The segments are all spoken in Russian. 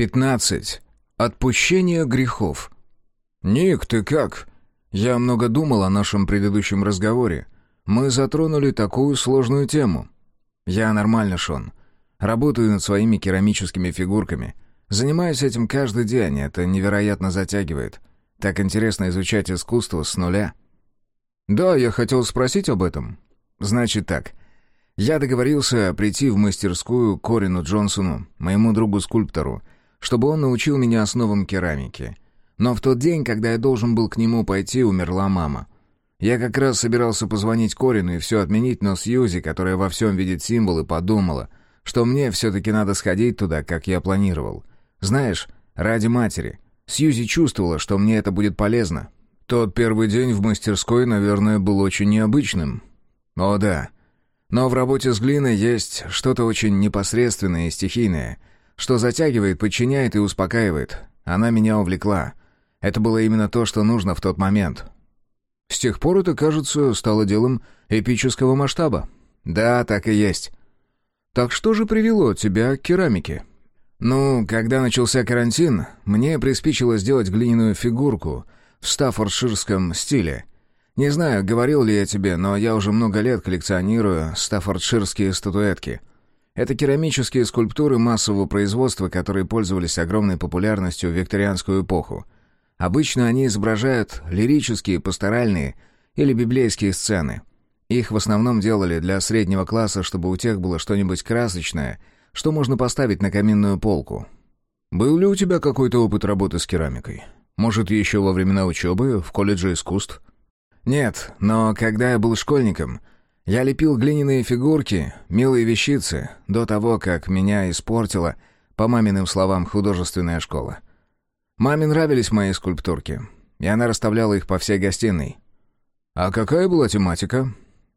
15. Отпущение грехов. «Ник, ты как?» Я много думал о нашем предыдущем разговоре. Мы затронули такую сложную тему. Я нормально, Шон. Работаю над своими керамическими фигурками. Занимаюсь этим каждый день, это невероятно затягивает. Так интересно изучать искусство с нуля. Да, я хотел спросить об этом. Значит так. Я договорился прийти в мастерскую Корину Джонсону, моему другу-скульптору, чтобы он научил меня основам керамики. Но в тот день, когда я должен был к нему пойти, умерла мама. Я как раз собирался позвонить Корину и все отменить, но Сьюзи, которая во всем видит символы, подумала, что мне все-таки надо сходить туда, как я планировал. Знаешь, ради матери. Сьюзи чувствовала, что мне это будет полезно. Тот первый день в мастерской, наверное, был очень необычным. О да. Но в работе с глиной есть что-то очень непосредственное и стихийное — что затягивает, подчиняет и успокаивает. Она меня увлекла. Это было именно то, что нужно в тот момент. С тех пор это, кажется, стало делом эпического масштаба. Да, так и есть. Так что же привело тебя к керамике? Ну, когда начался карантин, мне приспичило сделать глиняную фигурку в стаффордширском стиле. Не знаю, говорил ли я тебе, но я уже много лет коллекционирую стаффордширские статуэтки — это керамические скульптуры массового производства, которые пользовались огромной популярностью в викторианскую эпоху. Обычно они изображают лирические, пасторальные или библейские сцены. Их в основном делали для среднего класса, чтобы у тех было что-нибудь красочное, что можно поставить на каминную полку. «Был ли у тебя какой-то опыт работы с керамикой? Может, еще во времена учебы в колледже искусств?» «Нет, но когда я был школьником, я лепил глиняные фигурки, милые вещицы, до того, как меня испортила, по маминым словам, художественная школа. Маме нравились мои скульптурки, и она расставляла их по всей гостиной. А какая была тематика?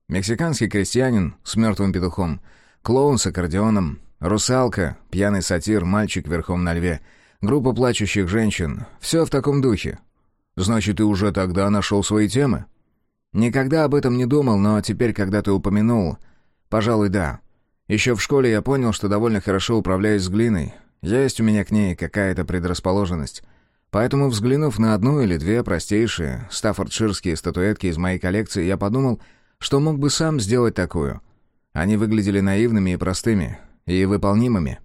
Мексиканский крестьянин с мертвым петухом, клоун с аккордеоном, русалка, пьяный сатир, мальчик верхом на льве, группа плачущих женщин. Все в таком духе. Значит, ты уже тогда нашел свои темы? Никогда об этом не думал, но теперь, когда ты упомянул, пожалуй, да. Еще в школе я понял, что довольно хорошо управляюсь с глиной. Есть у меня к ней какая-то предрасположенность. Поэтому, взглянув на одну или две простейшие стаффордширские статуэтки из моей коллекции, я подумал, что мог бы сам сделать такую. Они выглядели наивными и простыми, и выполнимыми.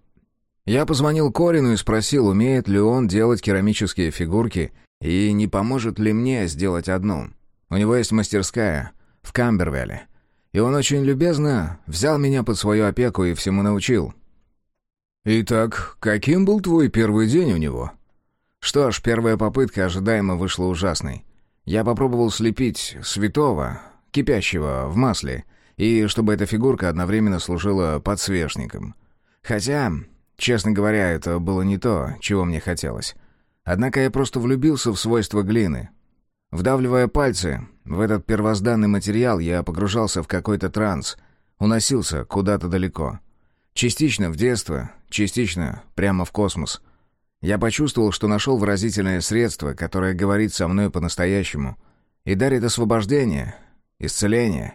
Я позвонил Корину и спросил, умеет ли он делать керамические фигурки, и не поможет ли мне сделать одну. У него есть мастерская в Камбервелле. И он очень любезно взял меня под свою опеку и всему научил. «Итак, каким был твой первый день у него?» Что ж, первая попытка ожидаемо вышла ужасной. Я попробовал слепить святого, кипящего в масле, и чтобы эта фигурка одновременно служила подсвечником. Хотя, честно говоря, это было не то, чего мне хотелось. Однако я просто влюбился в свойства глины, Вдавливая пальцы в этот первозданный материал, я погружался в какой-то транс, уносился куда-то далеко. Частично в детство, частично прямо в космос. Я почувствовал, что нашел выразительное средство, которое говорит со мной по-настоящему и дарит освобождение, исцеление.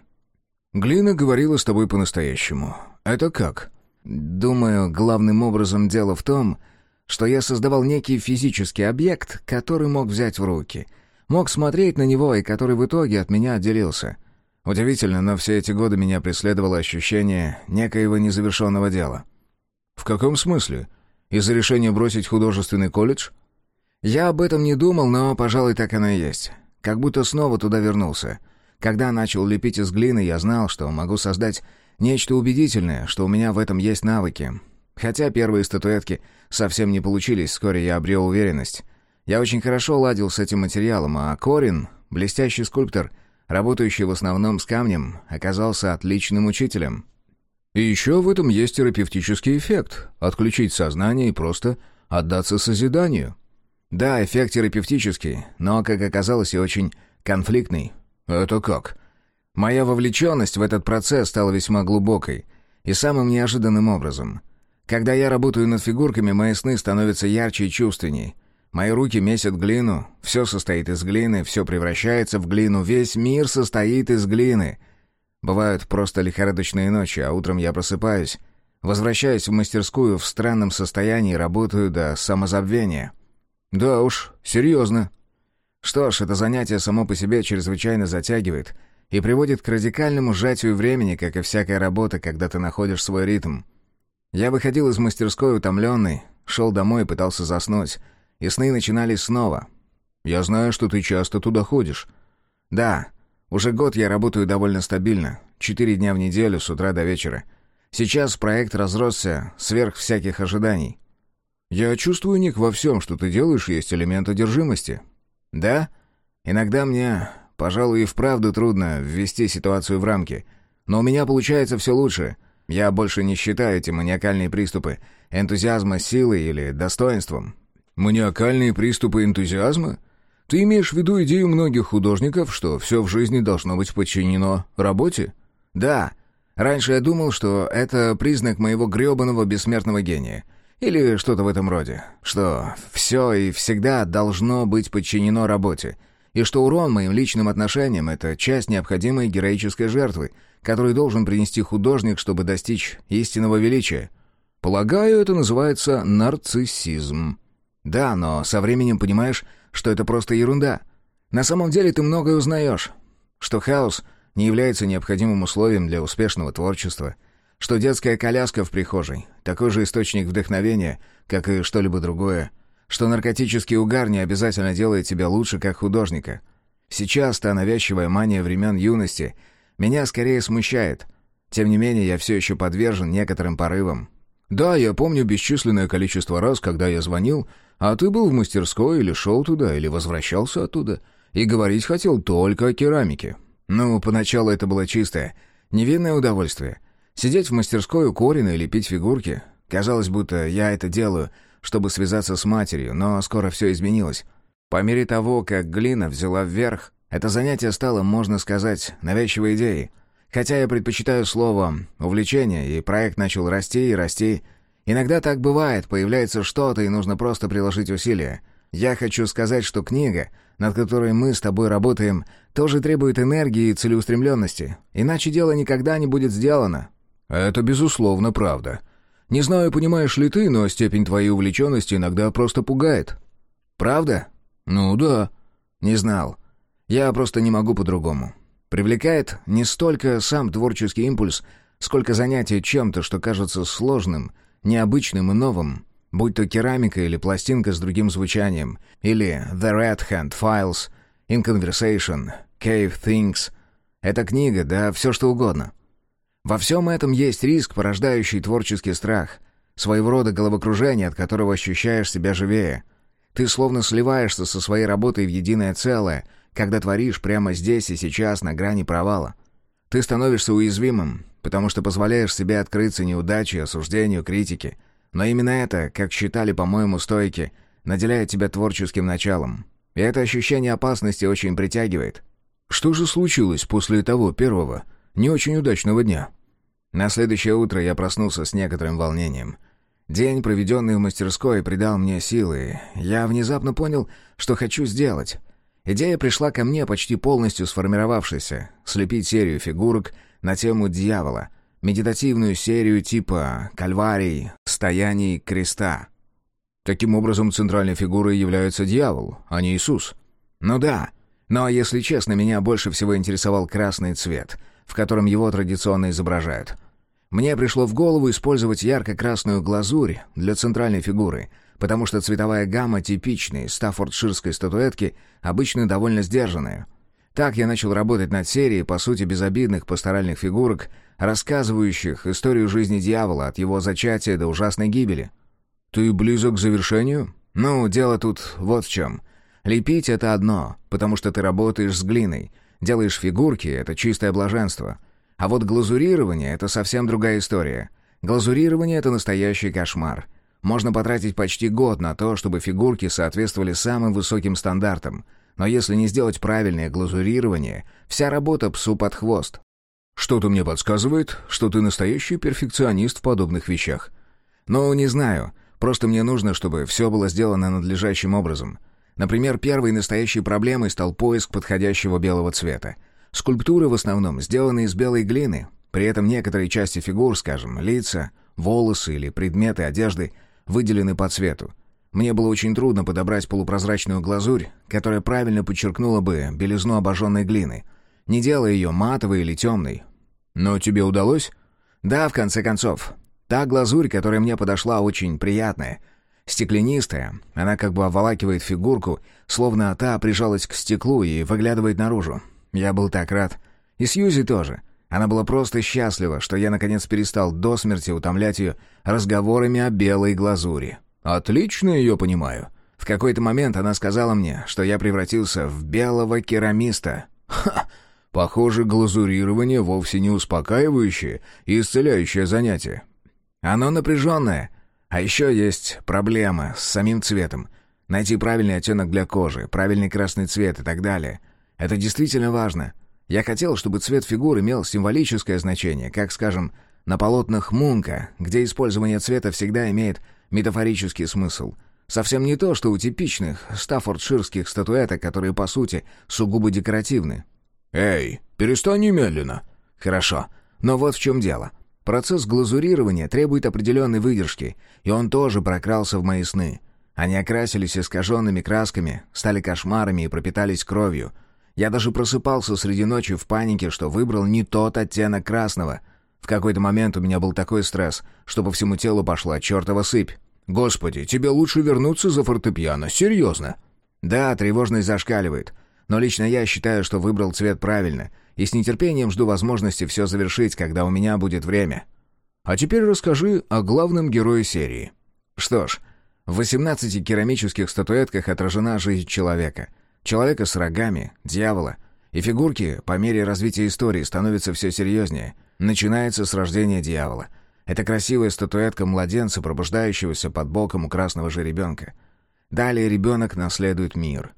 «Глина говорила с тобой по-настоящему. Это как?» «Думаю, главным образом дело в том, что я создавал некий физический объект, который мог взять в руки — Мог смотреть на него, и который в итоге от меня отделился. Удивительно, но все эти годы меня преследовало ощущение некоего незавершенного дела. «В каком смысле? Из-за решения бросить художественный колледж?» «Я об этом не думал, но, пожалуй, так оно и есть. Как будто снова туда вернулся. Когда начал лепить из глины, я знал, что могу создать нечто убедительное, что у меня в этом есть навыки. Хотя первые статуэтки совсем не получились, вскоре я обрел уверенность. Я очень хорошо ладил с этим материалом, а Корин, блестящий скульптор, работающий в основном с камнем, оказался отличным учителем. И еще в этом есть терапевтический эффект — отключить сознание и просто отдаться созиданию. Да, эффект терапевтический, но, как оказалось, и очень конфликтный. Это как? Моя вовлеченность в этот процесс стала весьма глубокой и самым неожиданным образом. Когда я работаю над фигурками, мои сны становятся ярче и чувственнее — Мои руки месят глину, все состоит из глины, все превращается в глину, весь мир состоит из глины. Бывают просто лихорадочные ночи, а утром я просыпаюсь. Возвращаюсь в мастерскую в странном состоянии, работаю до самозабвения. Да уж, серьезно. Что ж, это занятие само по себе чрезвычайно затягивает и приводит к радикальному сжатию времени, как и всякая работа, когда ты находишь свой ритм. Я выходил из мастерской утомленный, шел домой и пытался заснуть, и сны начинались снова. «Я знаю, что ты часто туда ходишь». «Да, уже год я работаю довольно стабильно, четыре дня в неделю с утра до вечера». Сейчас проект разросся сверх всяких ожиданий. Я чувствую, Ник, во всем, что ты делаешь, есть элемент одержимости. Да? Иногда мне, пожалуй, и вправду трудно ввести ситуацию в рамки. Но у меня получается все лучше. Я больше не считаю эти маниакальные приступы энтузиазма силой или достоинством. Маниакальные приступы энтузиазма? Ты имеешь в виду идею многих художников, что все в жизни должно быть подчинено работе? Да, Раньше я думал, что это признак моего грёбаного бессмертного гения. Или что-то в этом роде. Что все и всегда должно быть подчинено работе. И что урон моим личным отношениям — это часть необходимой героической жертвы, которую должен принести художник, чтобы достичь истинного величия. Полагаю, это называется нарциссизм. Да, но со временем понимаешь, что это просто ерунда. На самом деле ты многое узнаешь. Что хаос не является необходимым условием для успешного творчества, что детская коляска в прихожей — такой же источник вдохновения, как и что-либо другое, что наркотический угар не обязательно делает тебя лучше как художника. Сейчас та навязчивая мания времен юности меня скорее смущает. Тем не менее, я все еще подвержен некоторым порывам. Да, я помню бесчисленное количество раз, когда я звонил, а ты был в мастерской или шел туда, или возвращался оттуда, и говорить хотел только о керамике. Ну, поначалу это было чистое, невинное удовольствие. Сидеть в мастерской у Корина и лепить фигурки. Казалось, будто я это делаю, чтобы связаться с матерью, но скоро все изменилось. По мере того, как глина взяла вверх, это занятие стало, можно сказать, навязчивой идеей. Хотя я предпочитаю слово «увлечение», и проект начал расти и расти. Иногда так бывает, появляется что-то, и нужно просто приложить усилия. Я хочу сказать, что книга, над которой мы с тобой работаем, тоже требует энергии и целеустремленности. Иначе дело никогда не будет сделано». «Это безусловно правда. Не знаю, понимаешь ли ты, но степень твоей увлеченности иногда просто пугает». «Правда?» «Ну да». «Не знал. Я просто не могу по-другому. Привлекает не столько сам творческий импульс, сколько занятие чем-то, что кажется сложным, необычным и новым будь то керамика или пластинка с другим звучанием, или The Red Hand Files, In Conversation, Cave Things. Это книга, да все что угодно. Во всем этом есть риск, порождающий творческий страх, своего рода головокружение, от которого ощущаешь себя живее. Ты словно сливаешься со своей работой в единое целое, когда творишь прямо здесь и сейчас на грани провала. Ты становишься уязвимым, потому что позволяешь себе открыться неудаче, осуждению, критике — но именно это, как считали, по-моему, стойки, наделяет тебя творческим началом. И это ощущение опасности очень притягивает. Что же случилось после того первого, не очень удачного дня? На следующее утро я проснулся с некоторым волнением. День, проведенный в мастерской, придал мне силы. Я внезапно понял, что хочу сделать. Идея пришла ко мне почти полностью сформировавшейся — слепить серию фигурок на тему дьявола — медитативную серию типа «Кальварий», «Стояний креста». Таким образом, центральной фигурой является дьявол, а не Иисус. Ну да, но, если честно, меня больше всего интересовал красный цвет, в котором его традиционно изображают. Мне пришло в голову использовать ярко-красную глазурь для центральной фигуры, потому что цветовая гамма типичной стаффордширской статуэтки обычно довольно сдержанная. Так я начал работать над серией, по сути, безобидных пасторальных фигурок, рассказывающих историю жизни дьявола от его зачатия до ужасной гибели. «Ты близок к завершению?» «Ну, дело тут вот в чем. Лепить — это одно, потому что ты работаешь с глиной. Делаешь фигурки — это чистое блаженство. А вот глазурирование — это совсем другая история. Глазурирование — это настоящий кошмар. Можно потратить почти год на то, чтобы фигурки соответствовали самым высоким стандартам. Но если не сделать правильное глазурирование, вся работа псу под хвост. Что-то мне подсказывает, что ты настоящий перфекционист в подобных вещах. Но не знаю, просто мне нужно, чтобы все было сделано надлежащим образом. Например, первой настоящей проблемой стал поиск подходящего белого цвета. Скульптуры в основном сделаны из белой глины, при этом некоторые части фигур, скажем, лица, волосы или предметы одежды выделены по цвету. Мне было очень трудно подобрать полупрозрачную глазурь, которая правильно подчеркнула бы белизну обожженной глины, не делая ее матовой или темной. Но тебе удалось? Да, в конце концов. Та глазурь, которая мне подошла, очень приятная. Стеклянистая, она как бы обволакивает фигурку, словно та прижалась к стеклу и выглядывает наружу. Я был так рад. И Сьюзи тоже. Она была просто счастлива, что я наконец перестал до смерти утомлять ее разговорами о белой глазури. Отлично ее понимаю. В какой-то момент она сказала мне, что я превратился в белого керамиста. Ха! Похоже, глазурирование вовсе не успокаивающее и исцеляющее занятие. Оно напряженное. А еще есть проблема с самим цветом. Найти правильный оттенок для кожи, правильный красный цвет и так далее. Это действительно важно. Я хотел, чтобы цвет фигур имел символическое значение, как, скажем, на полотнах Мунка, где использование цвета всегда имеет метафорический смысл. Совсем не то, что у типичных стаффордширских статуэток, которые, по сути, сугубо декоративны. «Эй, перестань немедленно!» «Хорошо, но вот в чем дело. Процесс глазурирования требует определенной выдержки, и он тоже прокрался в мои сны. Они окрасились искаженными красками, стали кошмарами и пропитались кровью. Я даже просыпался среди ночи в панике, что выбрал не тот оттенок красного. В какой-то момент у меня был такой стресс, что по всему телу пошла чертова сыпь. «Господи, тебе лучше вернуться за фортепиано, серьезно?» «Да, тревожность зашкаливает. Но лично я считаю, что выбрал цвет правильно, и с нетерпением жду возможности все завершить, когда у меня будет время. А теперь расскажи о главном герое серии. Что ж, в 18 керамических статуэтках отражена жизнь человека. Человека с рогами, дьявола. И фигурки по мере развития истории становятся все серьезнее. Начинается с рождения дьявола — это красивая статуэтка младенца, пробуждающегося под боком у красного же ребенка. Далее ребенок наследует мир.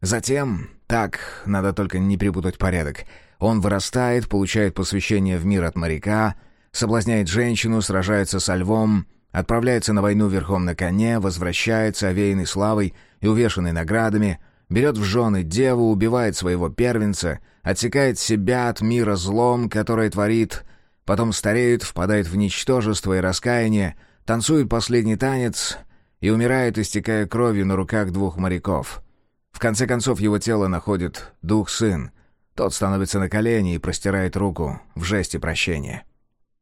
Затем, так, надо только не перепутать порядок, он вырастает, получает посвящение в мир от моряка, соблазняет женщину, сражается со львом, отправляется на войну верхом на коне, возвращается, овеянный славой и увешанный наградами, берет в жены деву, убивает своего первенца, отсекает себя от мира злом, которое творит Потом стареет, впадает в ничтожество и раскаяние, танцует последний танец и умирает, истекая кровью на руках двух моряков. В конце концов его тело находит дух-сын. Тот становится на колени и простирает руку в жесте прощения.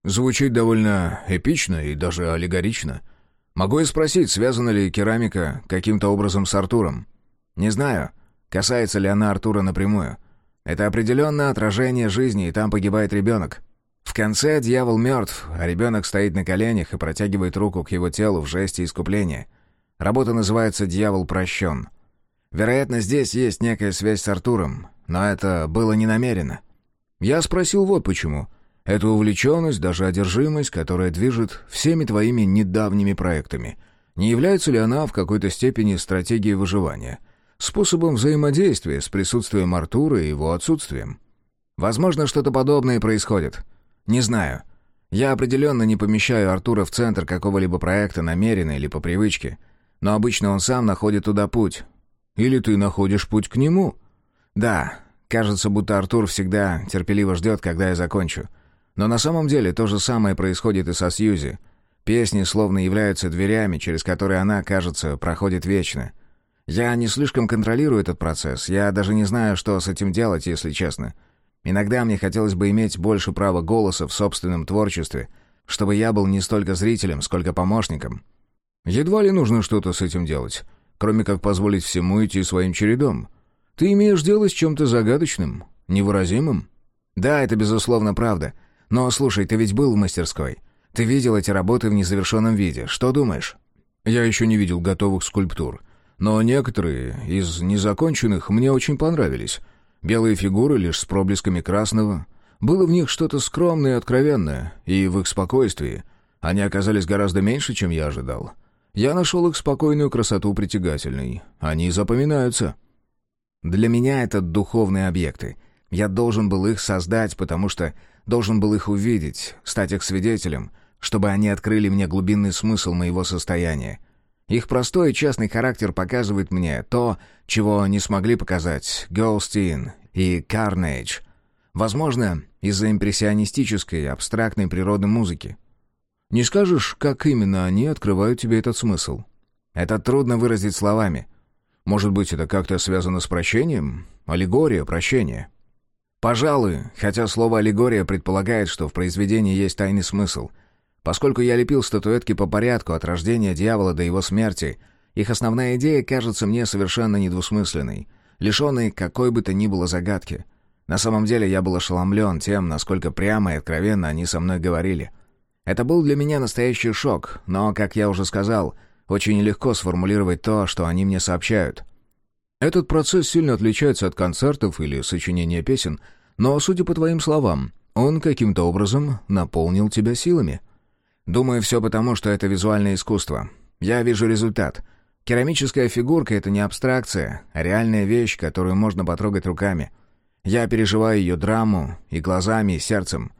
Звучит довольно эпично и даже аллегорично. Могу я спросить, связана ли керамика каким-то образом с Артуром? Не знаю, касается ли она Артура напрямую. Это определенное отражение жизни, и там погибает ребенок. Конце дьявол мертв, а ребенок стоит на коленях и протягивает руку к его телу в жесте искупления. Работа называется «Дьявол прощен». Вероятно, здесь есть некая связь с Артуром, но это было не намеренно. Я спросил вот почему. Эта увлеченность, даже одержимость, которая движет всеми твоими недавними проектами, не является ли она в какой-то степени стратегией выживания, способом взаимодействия с присутствием Артура и его отсутствием? Возможно, что-то подобное происходит. «Не знаю. Я определенно не помещаю Артура в центр какого-либо проекта намеренно или по привычке. Но обычно он сам находит туда путь. Или ты находишь путь к нему?» «Да. Кажется, будто Артур всегда терпеливо ждет, когда я закончу. Но на самом деле то же самое происходит и со Сьюзи. Песни словно являются дверями, через которые она, кажется, проходит вечно. Я не слишком контролирую этот процесс. Я даже не знаю, что с этим делать, если честно. Иногда мне хотелось бы иметь больше права голоса в собственном творчестве, чтобы я был не столько зрителем, сколько помощником. Едва ли нужно что-то с этим делать, кроме как позволить всему идти своим чередом. Ты имеешь дело с чем-то загадочным, невыразимым? Да, это безусловно правда. Но слушай, ты ведь был в мастерской. Ты видел эти работы в незавершенном виде. Что думаешь? Я еще не видел готовых скульптур. Но некоторые из незаконченных мне очень понравились. Белые фигуры лишь с проблесками красного. Было в них что-то скромное и откровенное, и в их спокойствии они оказались гораздо меньше, чем я ожидал. Я нашел их спокойную красоту притягательной. Они запоминаются. Для меня это духовные объекты. Я должен был их создать, потому что должен был их увидеть, стать их свидетелем, чтобы они открыли мне глубинный смысл моего состояния — их простой и частный характер показывает мне то, чего не смогли показать Голстин и Carnage. Возможно, из-за импрессионистической, абстрактной природной музыки. Не скажешь, как именно они открывают тебе этот смысл? Это трудно выразить словами. Может быть, это как-то связано с прощением? Аллегория, прощение. Пожалуй, хотя слово «аллегория» предполагает, что в произведении есть тайный смысл. Поскольку я лепил статуэтки по порядку от рождения дьявола до его смерти, их основная идея кажется мне совершенно недвусмысленной, лишенной какой бы то ни было загадки. На самом деле я был ошеломлен тем, насколько прямо и откровенно они со мной говорили. Это был для меня настоящий шок, но, как я уже сказал, очень легко сформулировать то, что они мне сообщают. Этот процесс сильно отличается от концертов или сочинения песен, но, судя по твоим словам, он каким-то образом наполнил тебя силами. Думаю, все потому, что это визуальное искусство. Я вижу результат. Керамическая фигурка — это не абстракция, а реальная вещь, которую можно потрогать руками. Я переживаю ее драму и глазами, и сердцем.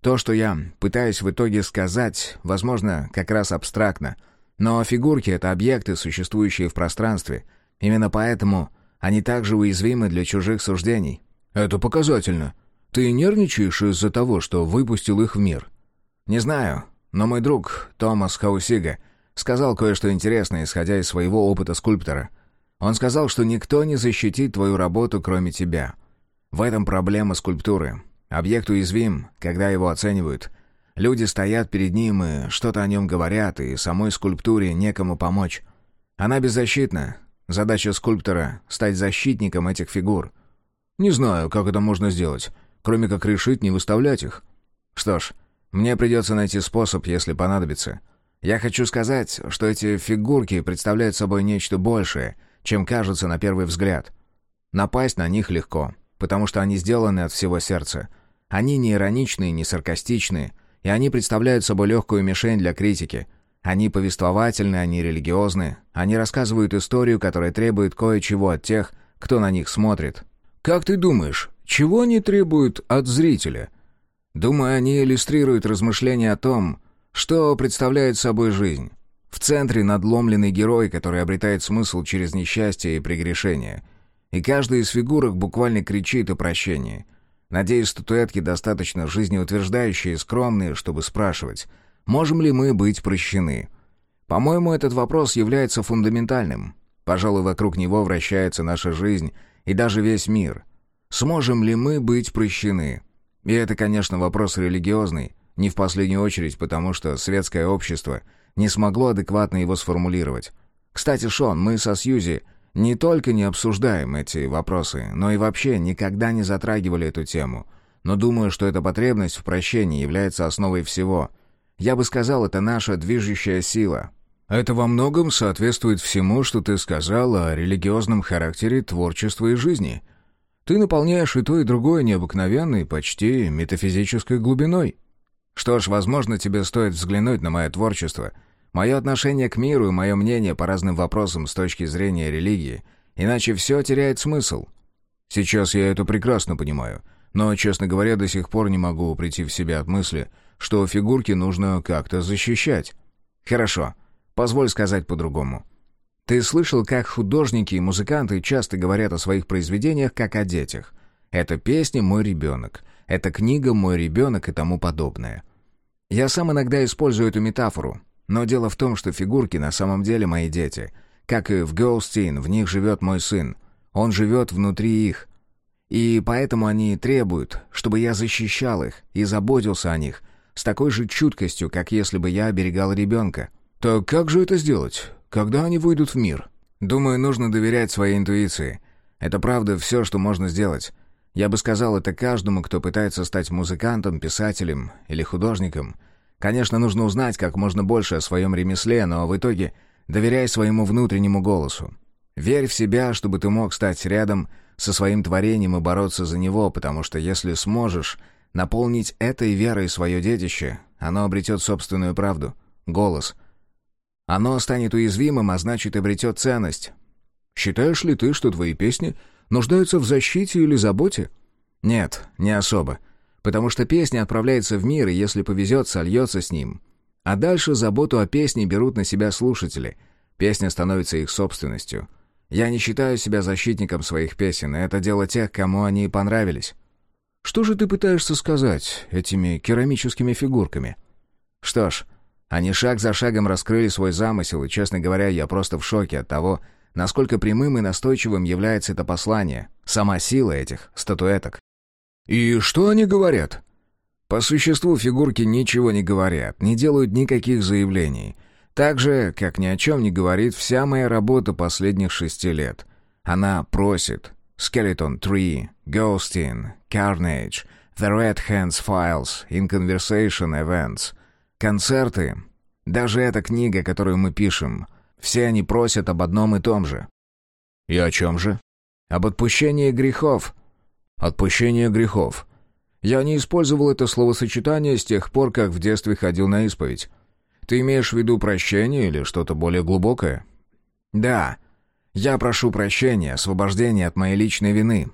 То, что я пытаюсь в итоге сказать, возможно, как раз абстрактно. Но фигурки — это объекты, существующие в пространстве. Именно поэтому они также уязвимы для чужих суждений. «Это показательно. Ты нервничаешь из-за того, что выпустил их в мир?» «Не знаю, но мой друг Томас Хаусига сказал кое-что интересное, исходя из своего опыта скульптора. Он сказал, что никто не защитит твою работу, кроме тебя. В этом проблема скульптуры. Объект уязвим, когда его оценивают. Люди стоят перед ним и что-то о нем говорят, и самой скульптуре некому помочь. Она беззащитна. Задача скульптора — стать защитником этих фигур. Не знаю, как это можно сделать, кроме как решить не выставлять их. Что ж, мне придется найти способ, если понадобится. Я хочу сказать, что эти фигурки представляют собой нечто большее, чем кажется на первый взгляд. Напасть на них легко — потому что они сделаны от всего сердца. Они не ироничные, не саркастичные, и они представляют собой легкую мишень для критики. Они повествовательны, они религиозны, они рассказывают историю, которая требует кое-чего от тех, кто на них смотрит. Как ты думаешь, чего они требуют от зрителя? Думаю, они иллюстрируют размышления о том, что представляет собой жизнь. В центре надломленный герой, который обретает смысл через несчастье и прегрешение – и каждая из фигурок буквально кричит о прощении. Надеюсь, статуэтки достаточно жизнеутверждающие и скромные, чтобы спрашивать, можем ли мы быть прощены. По-моему, этот вопрос является фундаментальным. Пожалуй, вокруг него вращается наша жизнь и даже весь мир. Сможем ли мы быть прощены? И это, конечно, вопрос религиозный, не в последнюю очередь, потому что светское общество не смогло адекватно его сформулировать. Кстати, Шон, мы со Сьюзи не только не обсуждаем эти вопросы, но и вообще никогда не затрагивали эту тему. Но думаю, что эта потребность в прощении является основой всего. Я бы сказал, это наша движущая сила. Это во многом соответствует всему, что ты сказал о религиозном характере творчества и жизни. Ты наполняешь и то, и другое необыкновенной, почти метафизической глубиной. Что ж, возможно, тебе стоит взглянуть на мое творчество — Мое отношение к миру и мое мнение по разным вопросам с точки зрения религии, иначе все теряет смысл. Сейчас я это прекрасно понимаю, но, честно говоря, до сих пор не могу прийти в себя от мысли, что фигурки нужно как-то защищать. Хорошо, позволь сказать по-другому. Ты слышал, как художники и музыканты часто говорят о своих произведениях как о детях. Это песня «Мой ребенок», это книга «Мой ребенок» и тому подобное. Я сам иногда использую эту метафору, но дело в том, что фигурки на самом деле мои дети. Как и в Голстин, в них живет мой сын. Он живет внутри их. И поэтому они требуют, чтобы я защищал их и заботился о них с такой же чуткостью, как если бы я оберегал ребенка. Так как же это сделать? Когда они выйдут в мир? Думаю, нужно доверять своей интуиции. Это правда все, что можно сделать. Я бы сказал это каждому, кто пытается стать музыкантом, писателем или художником — Конечно, нужно узнать как можно больше о своем ремесле, но в итоге доверяй своему внутреннему голосу. Верь в себя, чтобы ты мог стать рядом со своим творением и бороться за него, потому что если сможешь наполнить этой верой свое детище, оно обретет собственную правду, голос. Оно станет уязвимым, а значит, обретет ценность. Считаешь ли ты, что твои песни нуждаются в защите или заботе? Нет, не особо потому что песня отправляется в мир, и если повезет, сольется с ним. А дальше заботу о песне берут на себя слушатели. Песня становится их собственностью. Я не считаю себя защитником своих песен, это дело тех, кому они понравились. Что же ты пытаешься сказать этими керамическими фигурками? Что ж, Они шаг за шагом раскрыли свой замысел, и, честно говоря, я просто в шоке от того, насколько прямым и настойчивым является это послание, сама сила этих статуэток. «И что они говорят?» По существу фигурки ничего не говорят, не делают никаких заявлений. Так же, как ни о чем не говорит вся моя работа последних шести лет. Она просит. Skeleton Tree, Ghosting, Carnage, The Red Hands Files, In Conversation Events. Концерты. Даже эта книга, которую мы пишем. Все они просят об одном и том же. И о чем же? Об отпущении грехов. Отпущение грехов. Я не использовал это словосочетание с тех пор, как в детстве ходил на исповедь. Ты имеешь в виду прощение или что-то более глубокое? Да. Я прошу прощения, освобождения от моей личной вины.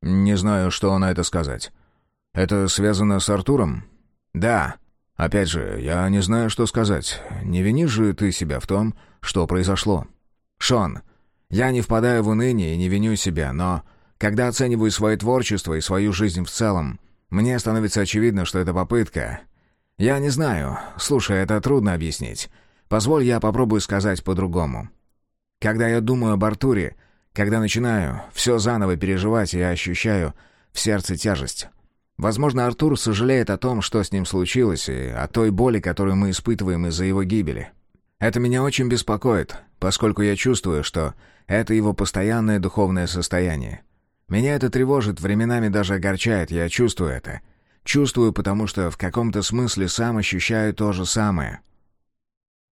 Не знаю, что на это сказать. Это связано с Артуром? Да. Опять же, я не знаю, что сказать. Не винишь же ты себя в том, что произошло? Шон, я не впадаю в уныние и не виню себя, но когда оцениваю свое творчество и свою жизнь в целом, мне становится очевидно, что это попытка. Я не знаю. Слушай, это трудно объяснить. Позволь, я попробую сказать по-другому. Когда я думаю об Артуре, когда начинаю все заново переживать, я ощущаю в сердце тяжесть. Возможно, Артур сожалеет о том, что с ним случилось, и о той боли, которую мы испытываем из-за его гибели. Это меня очень беспокоит, поскольку я чувствую, что это его постоянное духовное состояние. Меня это тревожит, временами даже огорчает, я чувствую это. Чувствую, потому что в каком-то смысле сам ощущаю то же самое.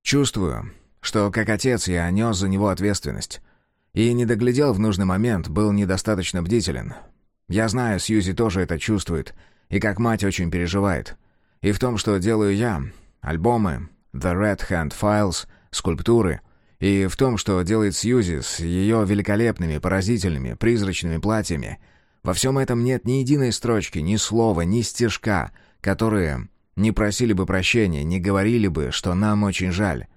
Чувствую, что как отец я нес за него ответственность. И не доглядел в нужный момент, был недостаточно бдителен. Я знаю, Сьюзи тоже это чувствует, и как мать очень переживает. И в том, что делаю я, альбомы, The Red Hand Files, скульптуры — и в том, что делает Сьюзи с ее великолепными, поразительными, призрачными платьями. Во всем этом нет ни единой строчки, ни слова, ни стежка, которые не просили бы прощения, не говорили бы, что нам очень жаль.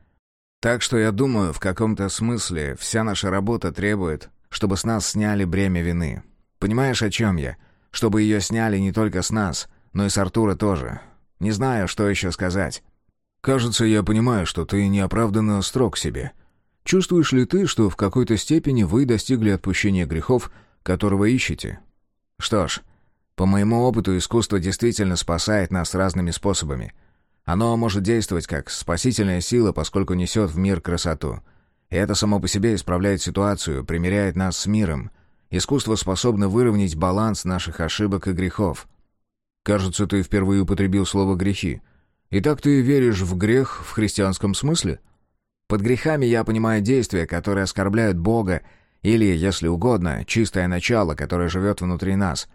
Так что я думаю, в каком-то смысле вся наша работа требует, чтобы с нас сняли бремя вины. Понимаешь, о чем я? Чтобы ее сняли не только с нас, но и с Артура тоже. Не знаю, что еще сказать. Кажется, я понимаю, что ты неоправданно строг к себе. Чувствуешь ли ты, что в какой-то степени вы достигли отпущения грехов, которого ищете? Что ж, по моему опыту искусство действительно спасает нас разными способами. Оно может действовать как спасительная сила, поскольку несет в мир красоту. И это само по себе исправляет ситуацию, примиряет нас с миром. Искусство способно выровнять баланс наших ошибок и грехов. Кажется, ты впервые употребил слово «грехи». Итак, ты веришь в грех в христианском смысле? Под грехами я понимаю действия, которые оскорбляют Бога, или, если угодно, чистое начало, которое живет внутри нас.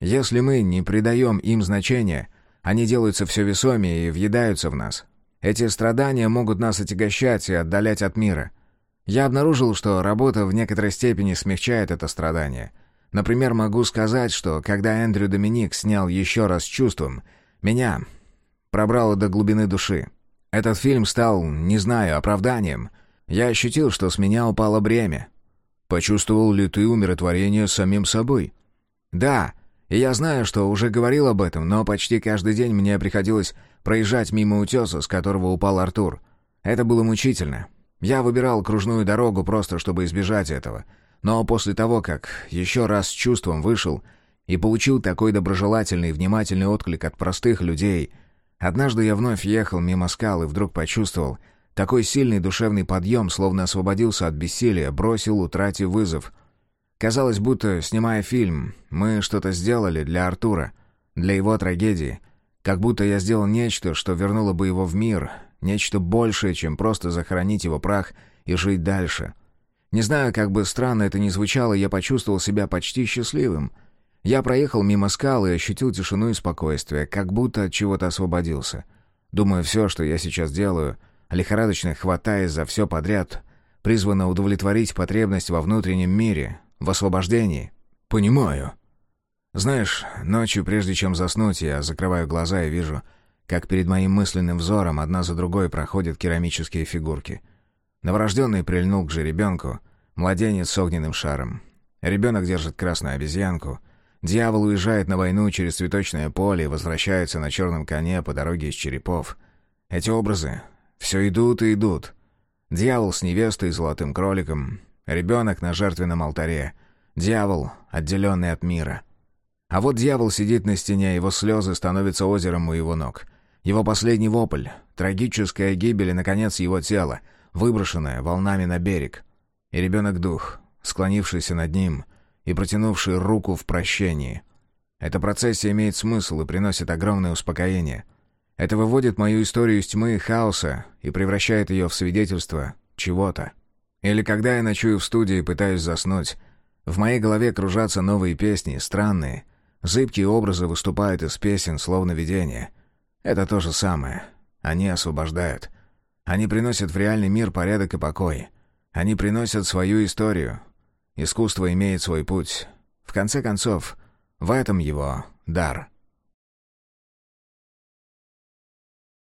Если мы не придаем им значения, они делаются все весомее и въедаются в нас. Эти страдания могут нас отягощать и отдалять от мира. Я обнаружил, что работа в некоторой степени смягчает это страдание. Например, могу сказать, что когда Эндрю Доминик снял «Еще раз чувством», меня пробрало до глубины души. Этот фильм стал, не знаю, оправданием. Я ощутил, что с меня упало бремя. Почувствовал ли ты умиротворение самим собой? Да, и я знаю, что уже говорил об этом, но почти каждый день мне приходилось проезжать мимо утеса, с которого упал Артур. Это было мучительно. Я выбирал кружную дорогу просто, чтобы избежать этого. Но после того, как еще раз с чувством вышел и получил такой доброжелательный и внимательный отклик от простых людей — Однажды я вновь ехал мимо скал и вдруг почувствовал такой сильный душевный подъем, словно освободился от бессилия, бросил утрате вызов. Казалось, будто, снимая фильм, мы что-то сделали для Артура, для его трагедии. Как будто я сделал нечто, что вернуло бы его в мир, нечто большее, чем просто захоронить его прах и жить дальше. Не знаю, как бы странно это ни звучало, я почувствовал себя почти счастливым — я проехал мимо скал и ощутил тишину и спокойствие, как будто от чего-то освободился. Думаю, все, что я сейчас делаю, лихорадочно хватаясь за все подряд, призвано удовлетворить потребность во внутреннем мире, в освобождении. Понимаю. Знаешь, ночью, прежде чем заснуть, я закрываю глаза и вижу, как перед моим мысленным взором одна за другой проходят керамические фигурки. Новорожденный прильнул к жеребенку, младенец с огненным шаром. Ребенок держит красную обезьянку — Дьявол уезжает на войну через цветочное поле и возвращается на черном коне по дороге из черепов. Эти образы все идут и идут. Дьявол с невестой и золотым кроликом, ребенок на жертвенном алтаре, дьявол, отделенный от мира. А вот дьявол сидит на стене, его слезы становятся озером у его ног. Его последний вопль, трагическая гибель и, наконец, его тело, выброшенное волнами на берег. И ребенок-дух, склонившийся над ним и протянувший руку в прощении. Эта процессия имеет смысл и приносит огромное успокоение. Это выводит мою историю из тьмы и хаоса и превращает ее в свидетельство чего-то. Или когда я ночую в студии и пытаюсь заснуть, в моей голове кружатся новые песни, странные. Зыбкие образы выступают из песен, словно видение. Это то же самое. Они освобождают. Они приносят в реальный мир порядок и покой. Они приносят свою историю. Искусство имеет свой путь. В конце концов, в этом его дар.